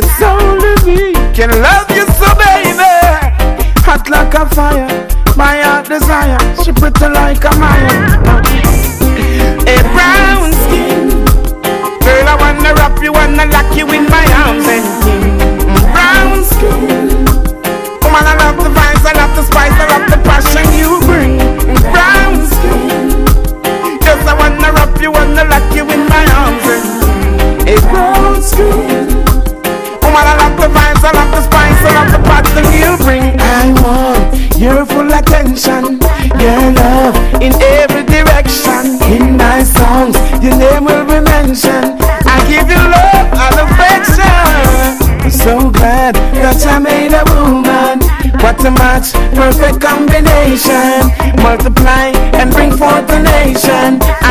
it's only me. Can love you so, baby. Hot like a fire, my heart desire. She pretty like a Maya. A brown skin, girl I wanna wrap you, wanna lock you in my arms and brown skin. Woman, I love the vibes, I love the spice, I love the passion you bring. Brown skin. Yes, I wanna wrap you, wanna lock you in my arms. And a brown skin. Attention, your love in every direction. In my songs, your name will be mentioned. I give you love and affection. I'm so glad that I made a woman. What a match, perfect combination. Multiply and bring forth a nation. I